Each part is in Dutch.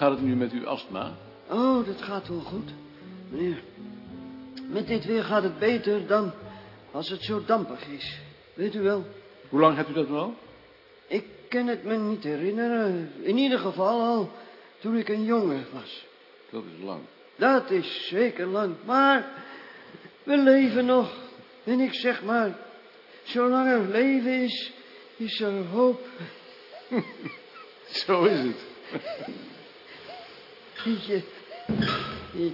gaat het nu met uw astma? Oh, dat gaat wel goed. Meneer, met dit weer gaat het beter dan als het zo dampig is. Weet u wel, Hoe lang hebt u dat wel? ik kan het me niet herinneren. In ieder geval al toen ik een jongen was. Dat is lang. Dat is zeker lang, maar we leven nog. En ik zeg maar, zolang er leven is, is er hoop. Zo is het. Je, je,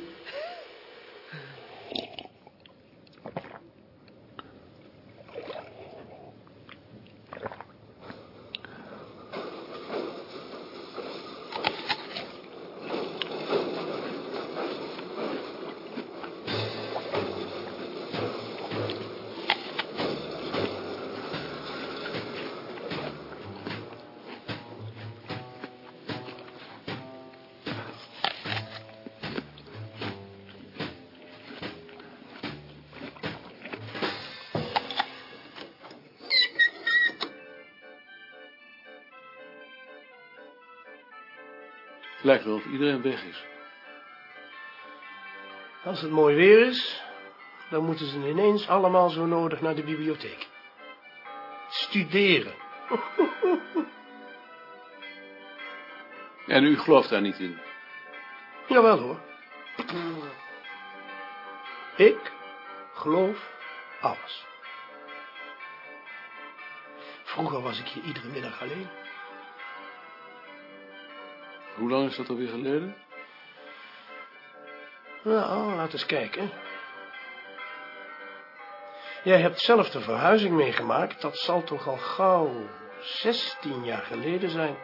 lijkt wel of iedereen weg is. Als het mooi weer is, dan moeten ze ineens allemaal zo nodig naar de bibliotheek. Studeren. En u gelooft daar niet in. Jawel hoor. Ik geloof alles. Vroeger was ik hier iedere middag alleen. Hoe lang is dat alweer geleden? Nou, laat eens kijken. Jij hebt zelf de verhuizing meegemaakt. Dat zal toch al gauw 16 jaar geleden zijn.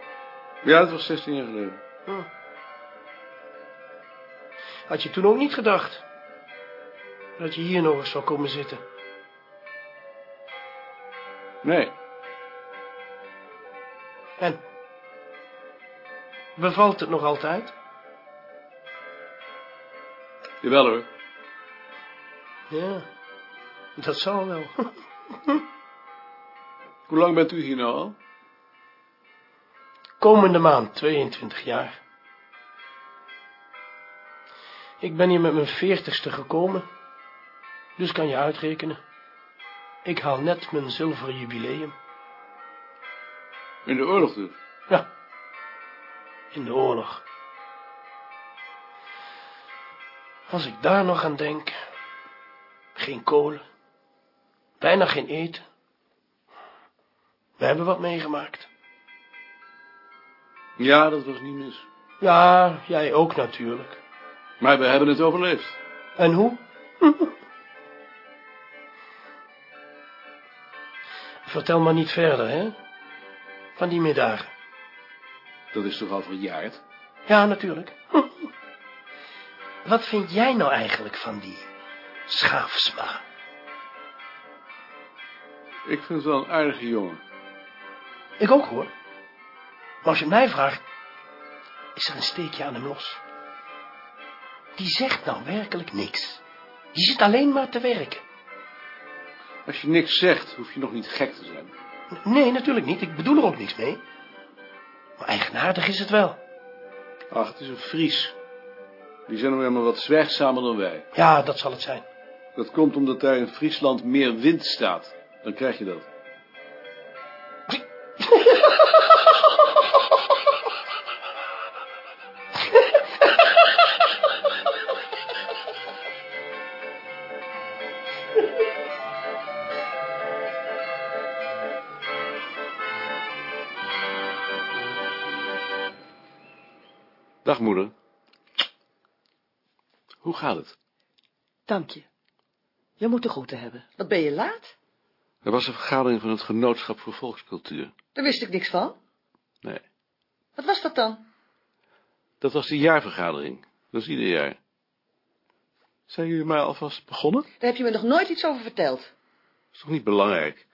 Ja, dat was 16 jaar geleden. Hm. Had je toen ook niet gedacht dat je hier nog eens zou komen zitten? Nee, En? Bevalt het nog altijd? jawel hoor. Ja, dat zal wel. Hoe lang bent u hier nou al? Komende maand 22 jaar. Ik ben hier met mijn veertigste gekomen, dus kan je uitrekenen. Ik haal net mijn zilveren jubileum. In de oorlog dus. Ja, in de oorlog. Als ik daar nog aan denk, geen kolen, bijna geen eten. We hebben wat meegemaakt. Ja, dat was niet mis. Ja, jij ook natuurlijk. Maar we hebben het overleefd. En hoe? Vertel maar niet verder, hè? Van die middagen. Dat is toch al verjaard? Ja, natuurlijk. Wat vind jij nou eigenlijk van die schaafsma? Ik vind het wel een aardige jongen. Ik ook hoor. Maar als je mij vraagt, is er een steekje aan hem los. Die zegt nou werkelijk niks. Die zit alleen maar te werken. Als je niks zegt, hoef je nog niet gek te zijn. Nee, natuurlijk niet. Ik bedoel er ook niks mee. Eigenaardig is het wel. Ach, het is een Fries. Die zijn nog helemaal wat zwijgzamer dan wij. Ja, dat zal het zijn. Dat komt omdat daar in Friesland meer wind staat. Dan krijg je dat. Moeder. Hoe gaat het? Dank je. Je moet de groeten hebben. Wat ben je laat? Er was een vergadering van het Genootschap voor Volkscultuur. Daar wist ik niks van. Nee, Wat was dat dan? dat was de jaarvergadering. Dat is ieder jaar. Zijn jullie maar alvast begonnen? Daar heb je me nog nooit iets over verteld. Dat is toch niet belangrijk?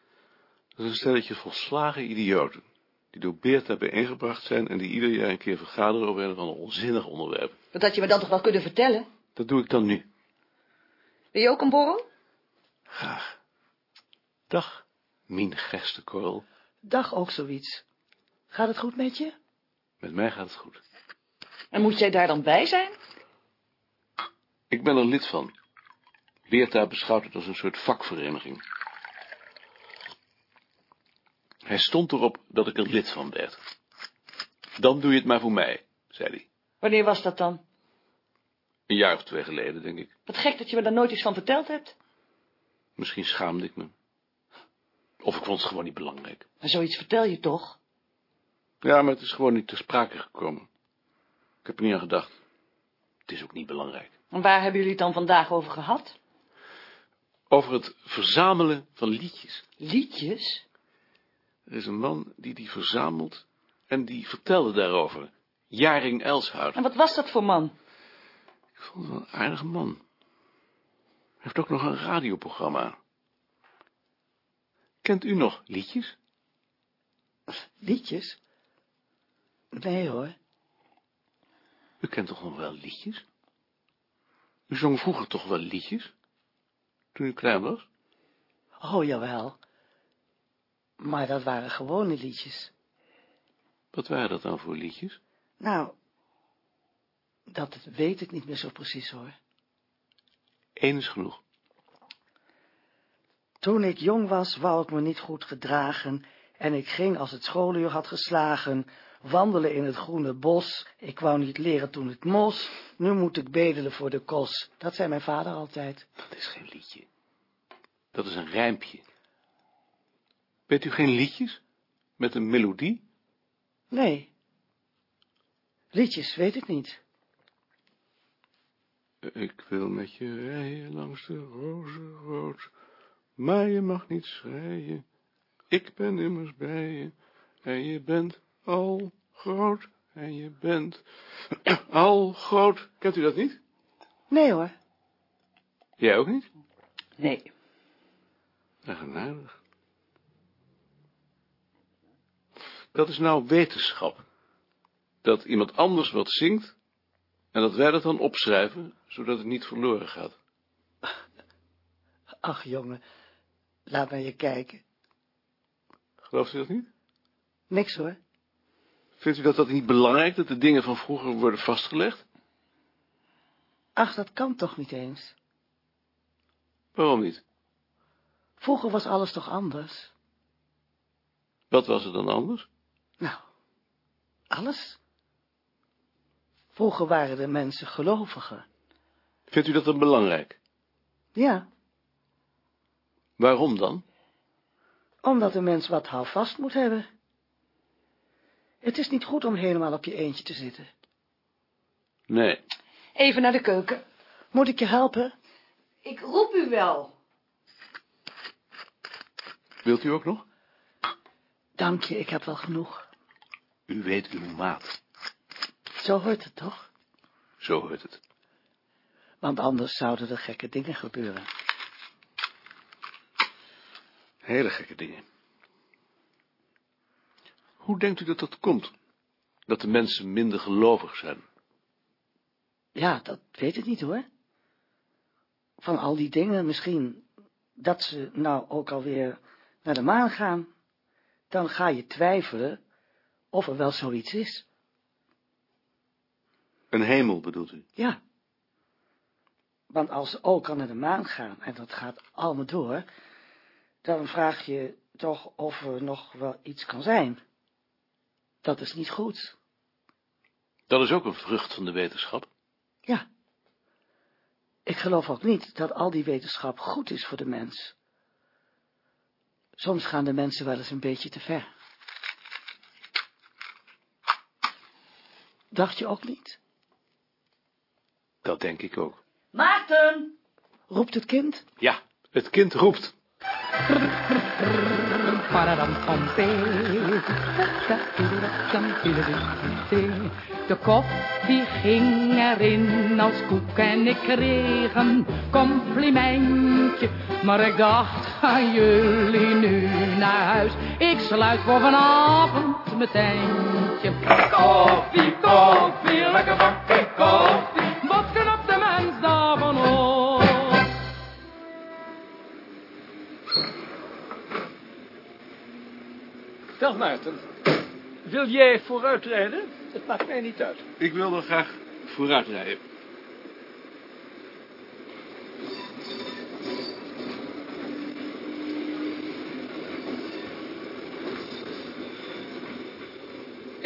Dat is een stelletje volslagen idioten. Die door Beerta bijeengebracht zijn en die ieder jaar een keer vergaderen over een ander onzinnig onderwerp. Dat had je me dan toch wel kunnen vertellen? Dat doe ik dan nu. Wil je ook een borrel? Graag. Dag, Mien Gerstekorrel. Dag ook zoiets. Gaat het goed met je? Met mij gaat het goed. En moet jij daar dan bij zijn? Ik ben er lid van. Beerta beschouwt het als een soort vakvereniging. Hij stond erop dat ik er lid van werd. Dan doe je het maar voor mij, zei hij. Wanneer was dat dan? Een jaar of twee geleden, denk ik. Wat gek dat je me daar nooit iets van verteld hebt. Misschien schaamde ik me. Of ik vond het gewoon niet belangrijk. Maar zoiets vertel je toch? Ja, maar het is gewoon niet ter sprake gekomen. Ik heb er niet aan gedacht. Het is ook niet belangrijk. En waar hebben jullie het dan vandaag over gehad? Over het verzamelen van liedjes. Liedjes? Er is een man die die verzamelt en die vertelde daarover. Jaring Elshout. En wat was dat voor man? Ik vond het wel een aardige man. Hij heeft ook nog een radioprogramma. Kent u nog liedjes? Liedjes? Nee hoor. U kent toch nog wel liedjes? U zong vroeger toch wel liedjes? Toen u klein was? Oh, jawel. Maar dat waren gewone liedjes. Wat waren dat dan voor liedjes? Nou, dat weet ik niet meer zo precies hoor. Eén is genoeg. Toen ik jong was, wou ik me niet goed gedragen, en ik ging als het schooluur had geslagen, wandelen in het groene bos, ik wou niet leren toen het mos, nu moet ik bedelen voor de kos. Dat zei mijn vader altijd. Dat is geen liedje. Dat is een rijmpje. Weet u geen liedjes? Met een melodie? Nee. Liedjes, weet ik niet. Ik wil met je rijden langs de rozenrood, maar je mag niet schreien. Ik ben immers bij je, en je bent al groot, en je bent al groot. Kent u dat niet? Nee hoor. Jij ook niet? Nee. Eigenaardig. Dat is nou wetenschap. Dat iemand anders wat zingt, en dat wij dat dan opschrijven, zodat het niet verloren gaat. Ach jongen, laat naar je kijken. Gelooft u dat niet? Niks hoor. Vindt u dat dat niet belangrijk, dat de dingen van vroeger worden vastgelegd? Ach, dat kan toch niet eens. Waarom niet? Vroeger was alles toch anders? Wat was er dan anders? Nou, alles. Vroeger waren de mensen gelovigen. Vindt u dat dan belangrijk? Ja, Waarom dan? omdat de mens wat houvast moet hebben. Het is niet goed om helemaal op je eentje te zitten. Nee. Even naar de keuken. Moet ik je helpen? Ik roep u wel. Wilt u ook nog? Dank je, ik heb wel genoeg. U weet uw maat. Zo hoort het toch? Zo hoort het. Want anders zouden er gekke dingen gebeuren. Hele gekke dingen. Hoe denkt u dat dat komt? Dat de mensen minder gelovig zijn? Ja, dat weet ik niet hoor. Van al die dingen misschien dat ze nou ook alweer naar de maan gaan. Dan ga je twijfelen of er wel zoiets is. Een hemel bedoelt u? Ja. Want als ook al naar de maan gaan en dat gaat allemaal door, dan vraag je toch of er nog wel iets kan zijn. Dat is niet goed. Dat is ook een vrucht van de wetenschap. Ja. Ik geloof ook niet dat al die wetenschap goed is voor de mens. Soms gaan de mensen wel eens een beetje te ver. Dacht je ook niet? Dat denk ik ook. Maarten! Roept het kind? Ja, het kind roept. De koffie ging erin als koek en ik kreeg een complimentje. Maar ik dacht, gaan jullie nu naar huis? Ik sluit voor vanavond mijn tentje. Koffie, koffie, lekker bakje koffie. Wat knapt de mens daarvan op? Dag Maarten. Wil jij vooruitrijden? Het maakt mij niet uit. Ik wil dan graag vooruit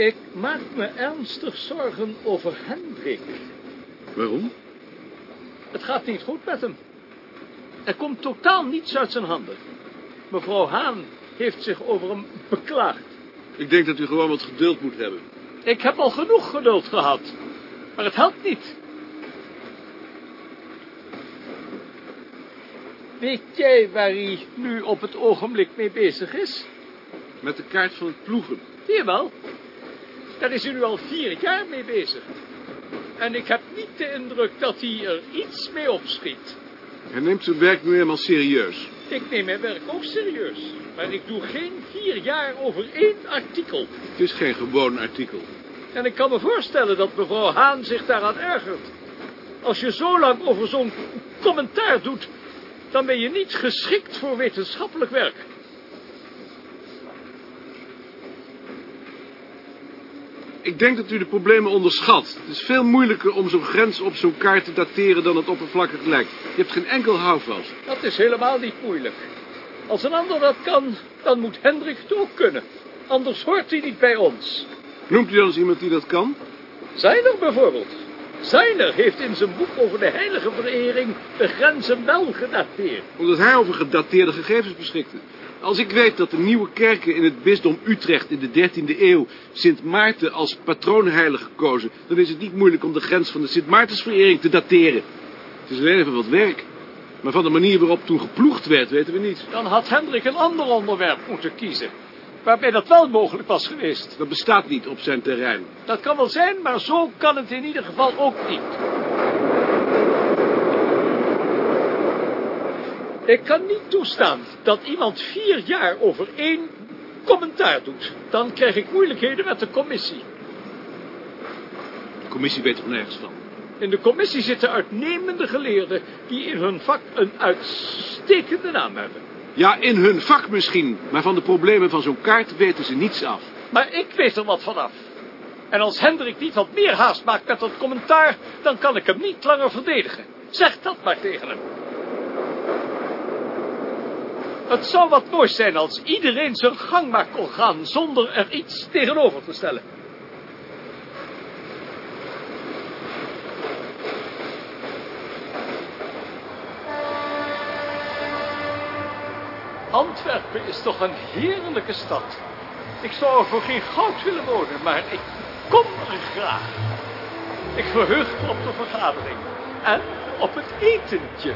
Ik maak me ernstig zorgen over Hendrik. Waarom? Het gaat niet goed met hem. Er komt totaal niets uit zijn handen. Mevrouw Haan heeft zich over hem beklaagd. Ik denk dat u gewoon wat geduld moet hebben. Ik heb al genoeg geduld gehad. Maar het helpt niet. Weet jij waar hij nu op het ogenblik mee bezig is? Met de kaart van het ploegen. Jawel. Daar is hij nu al vier jaar mee bezig. En ik heb niet de indruk dat hij er iets mee opschiet. Hij neemt zijn werk nu helemaal serieus. Ik neem mijn werk ook serieus. Maar ik doe geen vier jaar over één artikel. Het is geen gewoon artikel. En ik kan me voorstellen dat mevrouw Haan zich daaraan ergert. Als je zo lang over zo'n commentaar doet, dan ben je niet geschikt voor wetenschappelijk werk. Ik denk dat u de problemen onderschat. Het is veel moeilijker om zo'n grens op zo'n kaart te dateren dan het oppervlakkig lijkt. Je hebt geen enkel houvast. Dat is helemaal niet moeilijk. Als een ander dat kan, dan moet Hendrik het ook kunnen. Anders hoort hij niet bij ons. Noemt u dan eens iemand die dat kan? Zijner bijvoorbeeld. Zijner heeft in zijn boek over de heilige verering de grenzen wel gedateerd. Omdat hij over gedateerde gegevens beschikte. Als ik weet dat de nieuwe kerken in het bisdom Utrecht in de 13e eeuw Sint Maarten als patroonheilige kozen, dan is het niet moeilijk om de grens van de Sint Maartensverering te dateren. Het is alleen even wat werk. Maar van de manier waarop toen geploegd werd, weten we niet. Dan had Hendrik een ander onderwerp moeten kiezen. Waarbij dat wel mogelijk was geweest. Dat bestaat niet op zijn terrein. Dat kan wel zijn, maar zo kan het in ieder geval ook niet. Ik kan niet toestaan dat iemand vier jaar over één commentaar doet. Dan krijg ik moeilijkheden met de commissie. De commissie weet er nergens van. In de commissie zitten uitnemende geleerden die in hun vak een uitstekende naam hebben. Ja, in hun vak misschien, maar van de problemen van zo'n kaart weten ze niets af. Maar ik weet er wat vanaf. En als Hendrik niet wat meer haast maakt met dat commentaar, dan kan ik hem niet langer verdedigen. Zeg dat maar tegen hem. Het zou wat moois zijn als iedereen zijn gang maar kon gaan zonder er iets tegenover te stellen. Antwerpen is toch een heerlijke stad. Ik zou er voor geen goud willen wonen, maar ik kom er graag. Ik verheug me op de vergadering en op het etentje.